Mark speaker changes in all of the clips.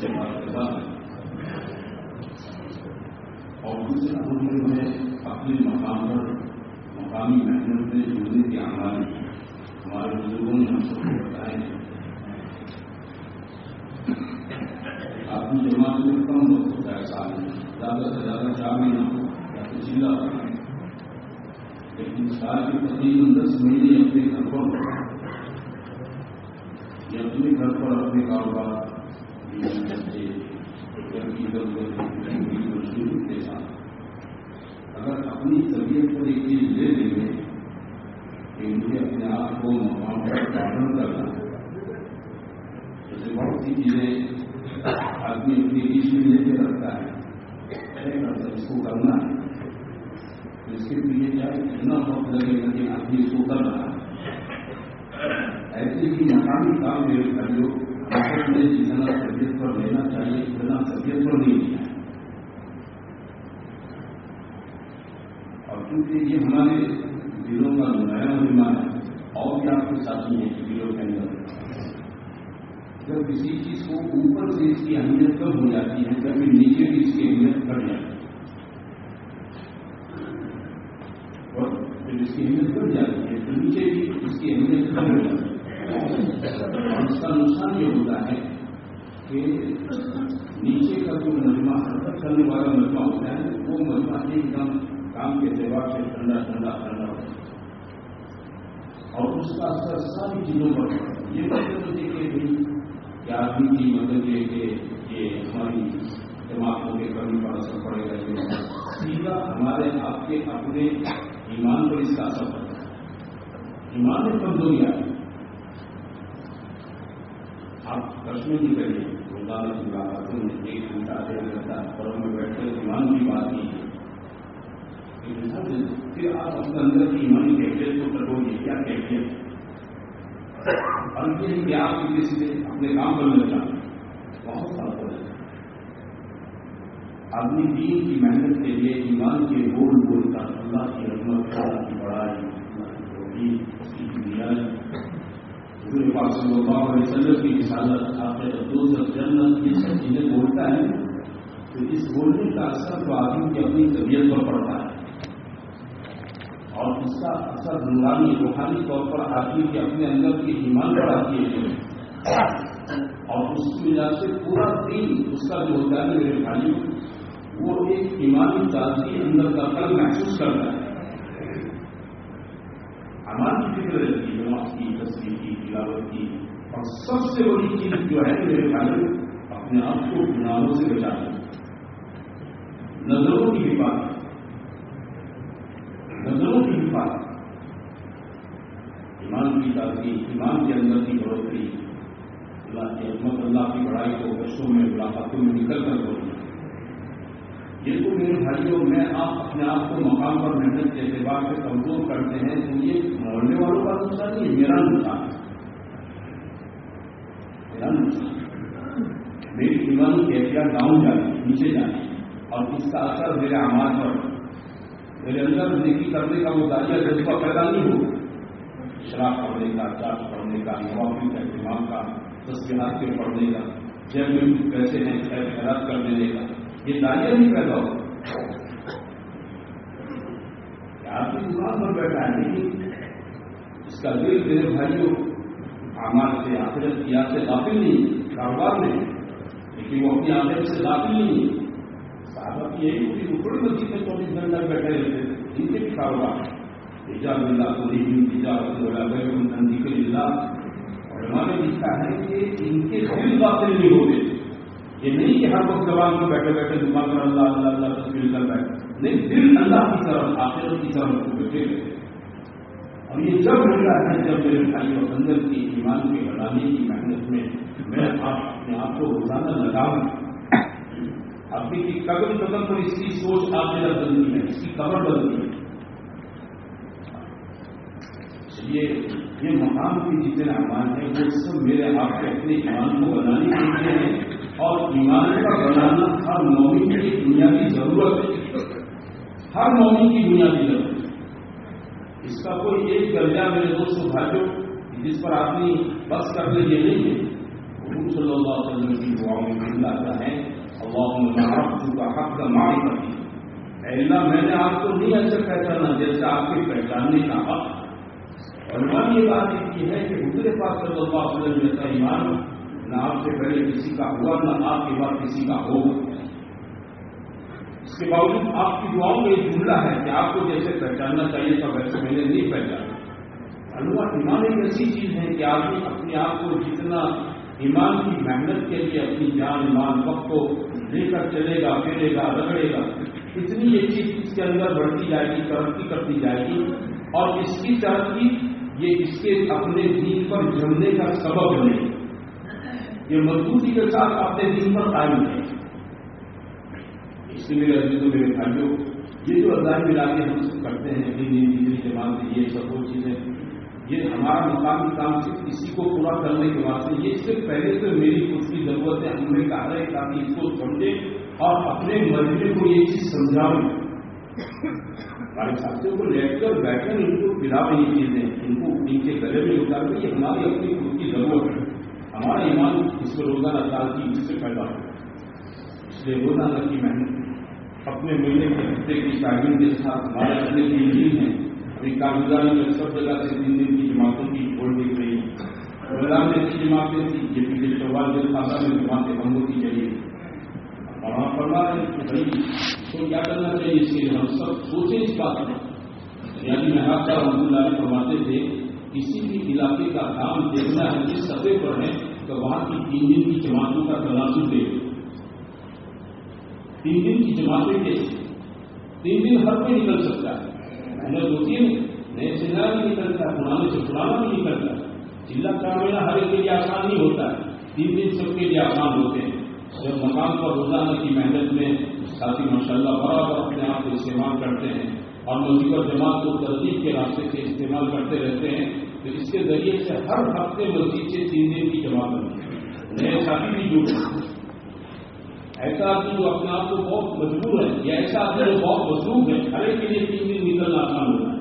Speaker 1: سے بات کرتا اور دوسرا ہم نے اپنے مقام پر مقامی محنت میں جڑنے کی ہماری ہمارے بزرگوں نے ہم سب کو بتائے اپنی جماعت میں کم وقت ہوتا ہے سال میں۔ زیادہ سے زیادہ چار مہینہ ہو یا تو لیکن سال کے تقریباً دس مہینے اپنے گھر پر یا اپنے گھر پر اپنے کاروبار کے ساتھ اگر اپنی طبیعت پر ایک چیز لے لیں گے کہ مجھے اپنے آپ کو مقام پر پالن کرنا جیسے بہت سی چیزیں آدمی اپنی بیچ میں لے کے رکھتا ہے۔ اس کو کرنا ہے اس کے پیچھے چاہے کتنا وقت لگے لیکن آدمی اس کو کر رہا ہے۔ ایسے ہی مقامی کام میرے بھائیوں نے جتنا طبیعت پر لینا چاہیے اتنا طبیعت پر نہیں لیا اور کیونکہ یہ ہمارے دلوں کا نیا مہمان ہے اور بھی آپ کے ساتھی ہیں دلوں کے اندر جب کسی چیز کو اوپر سے اس کی اہمیت کم ہو جاتی ہے کبھی نیچے بھی اس کی اہمیت بڑھ جاتی ہے اور جب اس کی اہمیت بڑھ جاتی ہے، تو نیچے بھی اس کی اہمیت کم ہو جاتی ہے۔ اس کا نقصان یہ ہوتا ہے کہ نیچے کا جو مجمع حرکت کرنے والا مجمع ہوتا ہے وہ مجمع ایک دم کام کے اعتبار سے ٹھنڈا ٹھنڈا ٹھنڈا ہوتا ہے اور اس کا اثر ساری چیزوں پر یہ مطلب مجھے کہ بھی کہ آدمی کی مدد یہ کہ یہ ہماری دماغوں کے کمی پر اثر پڑے گا سیدھا ہمارے آپ کے اپنے ایمان پر اس کا اثر پڑتا ہے۔ ایمان میں کمزوری آئی۔ آپ کشمیر جی کی کریے روزانہ کی ملاقاتوں میں ایک گھنٹہ ڈیڑھ گھنٹہ، اور میں بیٹھ کر ایمان کی بات کی۔ پھر آپ اپنے اندر کی ایمانی کیفیت کو ٹٹولیے کیا کیفیت؟ اور یہ کہ آپ کسی سے اپنے کام کرنا چاہتے بہت فرق ہو جاتا ہے آدمی دین کی محنت کے لیے، ایمان کے بول بول کر اللہ کی رحمت، اللہ کی بڑائی، اللہ کی اس کی دنیا حضور پاک صلی اللہ علیہ وسلم کی رسالت آپ دوست جنت یہ سب چیزیں بولتا ہے تو اس بولنے کا اثر تو آدمی کی اپنی طبیعت پر پڑتا ہے اور اس کا اثر نورانی روحانی طور پر آدمی کے اپنے اندر کی ایمان بڑھاتی ہے اور اس کی وجہ سے پورا دن اس کا جو ہوتا ہے میرے بھائی وہ ایک ایمانی تازگی اندر کا کل محسوس کرتا ہے۔ ہماری فکر رہتی نماز کی، تصویر کی، تلاوت کی، اور سب سے بڑی چیز جو ہے میرے خیال اپنے آپ کو گناہوں سے بچانا نظروں کی حفاظت۔ نظروں کی حفاظت۔ ایمان کی تازگی ایمان کے اندر کی بڑھوتری۔ اللہ کی عظمت اللہ کی بڑائی کو بچوں میں، ملاقاتوں میں نکل کر بولنا یہ تو میرے بھائیوں، میں آپ اپنے آپ کو مقام پر محنت کے اعتبار سے کمزور کرتے ہیں، تو یہ محلے والوں کا نقصان نہیں میرا نقصان میرا نقصان میری ایمانی کی احتیاط ڈاؤن جانی نیچے جانی اور اس کا اثر میرے آماد پر۔ میرے اندر نیکی کرنے کا وہ جذبہ پیدا نہیں ہو شراب پڑھنے کا چاٹ پڑھنے کا نوافی کا، اہتمام کا تصویرات کے پڑھنے کا، جب میں پیسے ہیں، خیر خیرات کر دینے کا۔ یہ دائیا نہیں پیدا ہو۔ آپ کی دکان پر بیٹھا ہے؟ لیکن اس کا دل میرے بھائیوں آماد سے، آخرت کی یاد سے داخل نہیں، کاروبار میں۔ لیکن وہ اپنی آخرت سے داخل نہیں۔ صاحب کی یہی ہوتی، وہ بڑی مسجد میں چوبیس گھنٹہ بیٹھے رہتے تھے۔ ان کے بھی کاروبار۔ ایجاد اللہ کو نہیں ایجاد نندی کے اور ہمارے لکھا ہے کہ ان کے دل داخل نہیں ہوتے۔ نہیں زبان میں بیٹھے بیٹھے دکان پر اللہ اللہ اللہ تصویر کر بیٹھے۔ نہیں دل اللہ کی طرف، آخرت کی طرف کو بیٹھے۔ گئے اور یہ جب ملتا ہے، جب میرے بھائی اور اندر کی ایمان کے بڑھانے کی محنت میں میں اپنے آپ کو روزانہ لگاؤں۔ اب کی قدم قدم پر اس کی سوچ آپ نے بدلنی ہے، اس کی قبر بدلنی ہے۔ یہ یہ مقام کے جتنے امان ہیں، وہ سب میرے آپ کے اپنے ایمان کو بنانے کے لیے ہیں اور ایمان کا بنانا ہر مومن کی ضرورت ہے۔ ہر مومن کی بنیادی ضرورت ہے۔ اس کا کوئی ایک درجہ میرے دوست بھائیوں جس پر آدمی بس کر لے، یہ نہیں ہے۔ حکم صلی اللہ علیہ وسلم کی دعاؤں میں مل جاتا ہے اللہ کا حق کا مائی کرتی ہے اللہ، میں نے آپ کو نہیں ایسا پہچانا، جیسے آپ کے پہچاننے کا حق۔ اور ایمان یہ بات کی ہے کہ حضر پاک صلی اللہ علیہ وسلم جیسا ایمان نہ آپ سے پہلے کسی کا ہوا، نہ آپ کے بعد کسی کا ہوگا۔ کے باوجود آپ کی دعاؤں میں ایک جملہ ہے کہ آپ کو جیسے پہچاننا چاہیے تھا، ویسے میں نے نہیں پہچانا۔ اللہ ایمان ایک ایسی چیز ہے کہ آدمی اپنے آپ کو جتنا ایمان کی محنت کے لیے اپنی جان ایمان وقت کو لے کر چلے گا پھیلے گا، رگڑے گا، اتنی یہ چیز اس کے اندر بڑھتی جائے گی، ترقی کرتی جائے گی۔ اور اس کی ترقی یہ اس کے اپنے دین پر جمنے کا سبب بنے یہ مضبوطی کے ساتھ اپنے دین پر قائم ہے اس لیے میرے عزیز میرے بھائیوں، یہ جو ادائی ملا کے ہم سب کرتے ہیں دین دین تیسری جماعت سے یہ سب وہ چیزیں، یہ ہمارا مقامی کام صرف کسی کو پورا کرنے کے واسطے، یہ صرف پہلے سے میری خود کی ضرورت ہے ہم نے کہا ہے تاکہ اس کو سمجھے اور اپنے مرضی کو یہ چیز سمجھاؤں ہمارے ساتھیوں کو لے کر بیٹھ کر ان کو پلا یہ چیزیں، ان کو ان کے گلے میں اتار کر یہ ہماری اپنی خود کی ضرورت ہے۔ ہمارا ایمان اس کو روزانہ سال کی اس سے پیدا ہو۔ اس لیے روزانہ کی محنت اپنے مہینے کے ہفتے کی تعلیم کے ساتھ ہمارے اپنے تین ہیں۔ ابھی کاغذات میں سب جگہ سے تین دن کی جماعتوں کی کھول دی گئی۔ رمضان میں اچھی جماعتیں تھیں یہ پچھلے چوبال دن خاصا میں جماعتیں ہم کی چلیے اور وہاں فرما رہے کہ بھائی، تو کیا کرنا چاہیے اس کے لیے؟ ہم سب سوچیں اس بات میں یعنی میں آپ کا رحمد اللہ علیہ فرماتے تھے، کسی بھی علاقے کا کام دیکھنا ہے، جس سطح پر ہے، تو وہاں کی تین دن کی جماعتوں کا تین دن کی جماعتیں کے تین دن ہر کوئی نکل سکتا ہے۔ محنت ہوتی ہے نئے چلا بھی نکلتا ہے پرانے سے پرانا بھی نکلتا ہے چلا کام ہر ایک کے لیے آسان نہیں ہوتا۔ ہے تین دن سب کے لیے آسان ہوتے ہیں۔ جب مقام پر روزانہ کی محنت میں ساتھی ماشاء اللہ برابر اپنے آپ کو استعمال کرتے ہیں اور مزید جماعت کو ترتیب کے راستے سے استعمال کرتے رہتے ہیں، تو اس کے ذریعے سے ہر ہفتے مسجد سے تین دن کی جماعت بنتی ہے۔ نئے ساتھی بھی جڑ ایسا آدمی جو اپنے آپ کو بہت مجبور ہے، یا ایسا آدمی جو بہت مصروف ہے ہر ایک کے لیے تین دن نکلنا آسان ہوتا ہے۔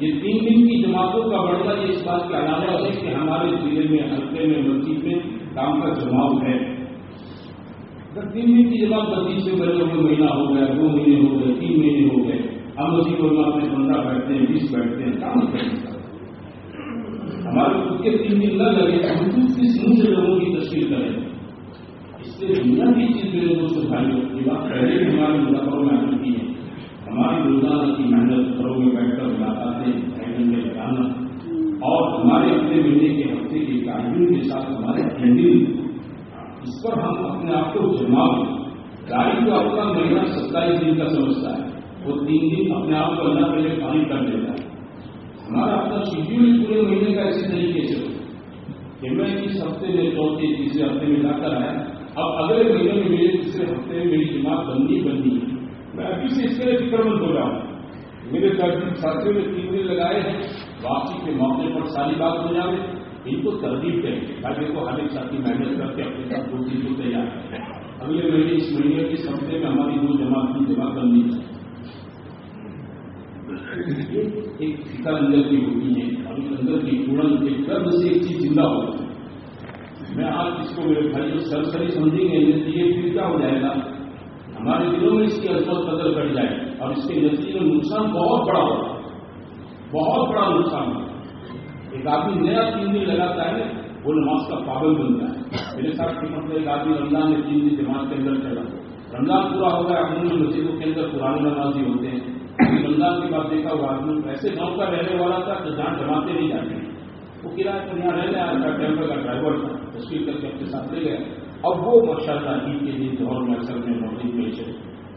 Speaker 1: یہ تین دن کی جماعتوں کا بڑھنا یہ اس بات کا علامہ ہے کہ ہمارے ضلع میں ہفتے میں، مسجد میں کام کا جماؤ ہے۔ تین دن کی جماعت مسجد سے پہلے ہوئے، مہینہ ہو گیا، دو مہینے ہو گئے، تین مہینے ہو گئے، ہم مسجد میں اپنے پندرہ بیٹھتے ہیں، بیس بیٹھتے ہیں، کام کرتے ہمارے خود کے تین دن نہ لگے، ہم خود کس منہ سے لوگوں کی تشکیل کریں؟ سے دنیا کی چیز میرے دوست بھائی یہ بات پہلے بھی ہمارے مظفروں میں آ چکی ہے۔ ہماری روزانہ کی محنت، گھروں میں بیٹھ کر ملاقاتیں میں لگانا اور ہمارے اپنے مہینے کے ہفتے کے تعلیم کے ساتھ ہمارے ہینڈل اس پر ہم اپنے آپ کو جما گاڑی کو اپنا مہینہ ستائیس دن کا سمجھتا ہے۔ وہ تین دن اپنے آپ کو اللہ پہلے پانی کر دیتا ہے۔ ہمارا اپنا شیڈیول پورے مہینے کا اسی طریقے سے کہ میں اس ہفتے میں چوتھے تیسرے ہفتے میں جا کر اب اگلے مہینے میں میرے تیسرے ہفتے میں میری جماعت بننی بننی ہے۔ میں ابھی سے اس کے لیے فکر مند ہو جاؤں۔ میرے ساتھیوں نے تین دن لگائے ہیں، واپسی کے موقع پر ساری بات ہو جائے ان کو ترغیب کریں تاکہ کو ہر ایک ساتھی محنت کر کے اپنے ساتھ دو چیز کو تیار کریں اگلے مہینے اس مہینے کے ہفتے میں ہماری دو جماعت کی جمع کرنی ہے ایک فکر اندر کی ہوتی ہے۔ اور اس اندر کی اڑن ایک درد سے ایک چیز زندہ ہو میں آج اس کو میرے بھائی سر سری سمجھیں گے، یہ پھر کیا ہو جائے گا؟ ہمارے دلوں میں اس کی عظمت قدر کر جائے اور اس کے نتیجے میں نقصان بہت بڑا ہوگا۔ بہت بڑا نقصان ہوگا۔ ایک آدمی نیا تین دن لگاتا ہے، وہ نماز کا پابند بنتا ہے۔ میرے ساتھ کی مطلب ایک آدمی رمضان میں تین دن جماعت کے اندر چلا۔ رمضان پورا ہو گیا مسجدوں کے اندر پرانے نمازی ہوتے ہیں۔ رمضان کی بات دیکھا، وہ آدمی ایسے گاؤں کا رہنے والا تھا کہ جہاں جماعتیں نہیں جاتے وہ کرایہ یہاں رہنے آیا تھا ٹیمپر کا ڈرائیور تھا۔ تصویر کر کے اپنے ساتھ لے گیا اب وہ ماشاء اللہ عید کے دن جوہر میں اصل میں موجود پیش ہے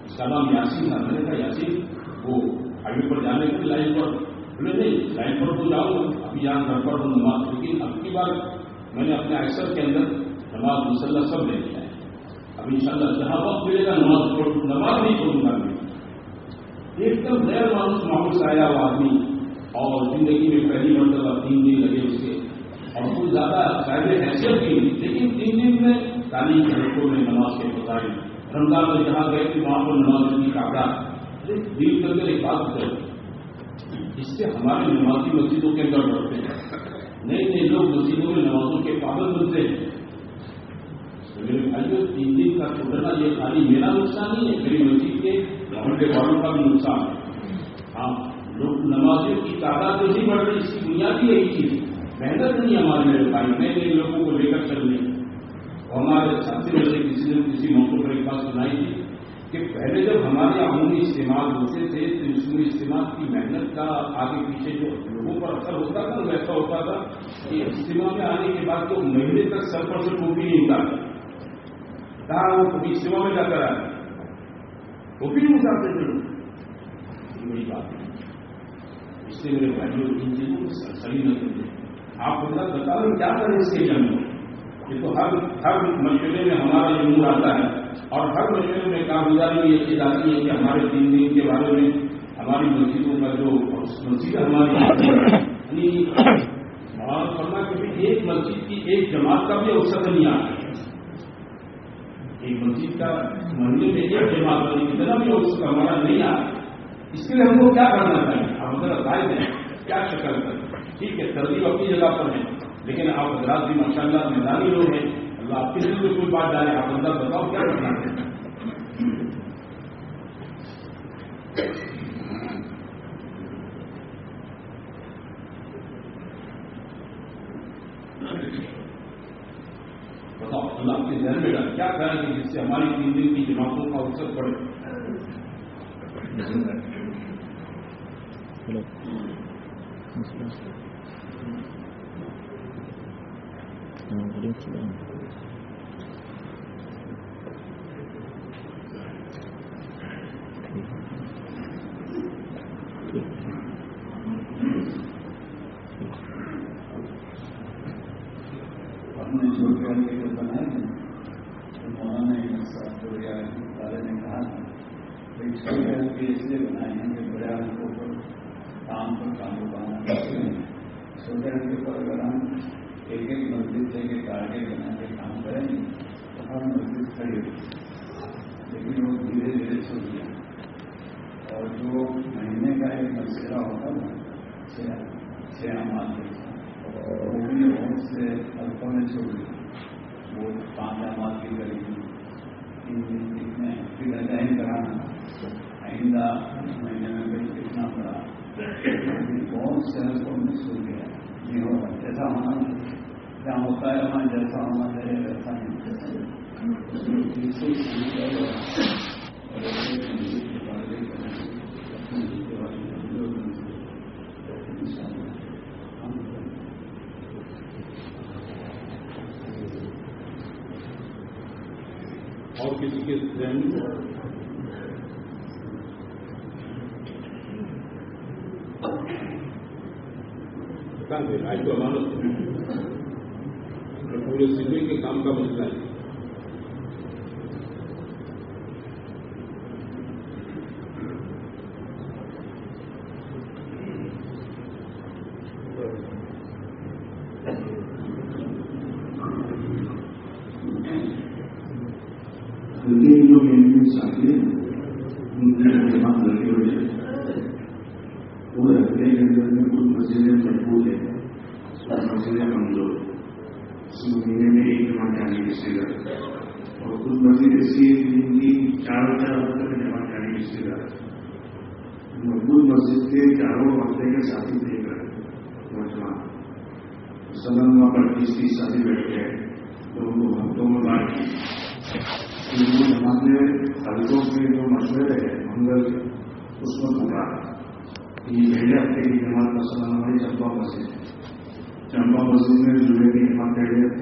Speaker 1: اس کا نام یاسین تھا۔ میں نے کہا، یاسین، وہ ہائی پر جانے کی لائن پر بولے، نہیں، لائن پر تو جاؤں ابھی یہاں گھر پر ہوں، نماز لیکن اب کی بار میں نے اپنے ایسر کے اندر نماز مسلح سب لے لیا ہے۔ اب انشاءاللہ جہاں وقت ملے گا، نماز نماز نہیں چھوڑوں گا میں۔ ایک دم غیر مانوس ماحول سے آیا ہوا آدمی۔ اور زندگی میں پہلی مرتبہ تین دن لگے اس اور کچھ زیادہ قاعدے حیثیت کی لیکن تین دن میں تعلیم کے حلقوں میں نماز کے بتائی رمضان میں جہاں گئے تھے، وہاں پر نماز کی کاغذ دل کر کے ایک بات کرے اس سے ہمارے نمازی مسجدوں کے اندر بڑھتے ہیں۔ نئے نئے لوگ مسجدوں میں نمازوں کے پابند بنتے ہیں۔ میرے بھائیوں تین دن کا چھوڑنا یہ خالی میرا نقصان نہیں ہے، میری مسجد کے محلے والوں کا بھی نقصان ہے۔ ہاں لوگ نمازیوں کی تعداد نہیں بڑھ رہی، اس کی بنیادی یہی چیز محنت نہیں ہمارے میرے بھائی نئے نئے لوگوں کو لے کر چلنے۔ ہمارے ساتھی میں سے کسی نے کسی موقع پر ایک بات سنائی تھی کہ پہلے جب ہمارے عمومی استعمال ہوتے تھے، تو اس میں استعمال کی محنت کا آگے پیچھے جو لوگوں پر اثر ہوتا تھا، ویسا ہوتا تھا کہ اجتماع میں آنے کے بعد تو مہینے تک سر پر سے ٹوپی نہیں اتارتے کہا وہ کبھی اجتماع میں جا کر آئے۔ ٹوپی نہیں اتارتے تھے لوگ۔ بڑی بات ہے۔ اس سے میرے بھائیوں، ان چیزوں کو سرسری آپ بتا بتا دیں کیا کریں اس کے جنم یہ تو ہر ہر مشورے میں ہمارا یہ آتا ہے اور ہر مشورے میں کارگزاری یہ چیز آتی ہے کہ ہمارے تین دن کے بارے میں، ہماری مسجدوں کا جو مسجد ہماری یعنی فرما کہ ایک مسجد کی ایک جماعت کا بھی اوسط نہیں آتا ایک مسجد کا مہینے میں ایک جماعت کا کتنا بھی اوسط ہمارا نہیں آتا۔ اس کے لیے ہم کو کیا کرنا چاہیے آپ اگر رائے دیں۔ کیا شکل کریں ٹھیک ہے ترتیب اپنی جگہ پر ہے۔ لیکن آپ حضرات بھی ماشاء اللہ میدانی لوگ ہیں۔ اللہ آپ کے دل کوئی بات ڈالے، آپ اندر بتاؤ کیا کرنا ہے بتاؤ، اللہ آپ کے ذہن میں کیا کریں گے جس سے ہماری تین دن کی جماعتوں کا اوسر پڑے
Speaker 2: اپنے چھوٹے والے جو بنائے تھے تو مولانا صاحب جو والے نے کہا تھا بھائی چھوٹے ہلکے اس لیے بنائے ہیں کہ بڑے ہلکوں پر کام پر کام بنا کرتے ہیں چھوٹے ہلکے پر اگر ہم ایک ایک مسجد سے ایک ٹارگیٹ بنا کے کام کریں گے، تو ہر مسجد کھڑی ہوگی لیکن وہ دھیرے دھیرے چھوٹ گیا۔ اور جو مہینے کا ایک مسئلہ ہوتا نا، چھ اماد جیسا وہ بھی بہت سے حلقوں میں چھوڑ گیا۔ وہ پانچ اماد کی کری کتنے پھر اجائن کرانا آئندہ مہینے میں بھی کتنا پڑا بہت سے حلقوں میں چھوڑ گیا۔ نہیں ہوگا جیسا ہونا جہاں ہوتا ہے وہاں جیسا ہونا چاہیے ویسا
Speaker 1: اور کسی کے ذہن میں آج تو ہمارا پورے سلے کے کام کا مسئلہ ہے
Speaker 3: لیکن جو میرے ساتھی ہیں ان کی جماعت لگے ہوئے ہیں وہ ہفتے کے اندر میں کچھ مسجدیں مضبوط ہیں کچھ مسجدیں کمزور اس مہینے میں ایک جانے کی سیدھا اور کچھ مسجد ایسی ہے جن کی چار چار ہفتے میں جماعت جانے کی سیدھا مضبوط مسجد کے چاروں ہفتے کے ساتھی دے کر مجمع سلم وہاں پر تیس تیس ساتھی بیٹھ گئے تو ان کو ہفتوں میں بات کی ہمارے حلقوں کے جو مشورے ہیں منگل، اس میں پورا یہ پہلے ہفتے کی جماعت کا ہماری چمپا مسجد۔ ہے چمپا مسجد میں جمعے کی جماعت پہلے